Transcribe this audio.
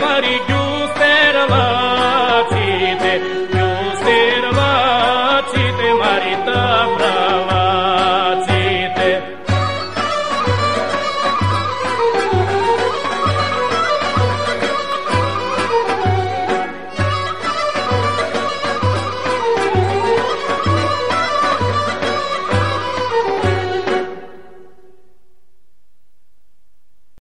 parigiù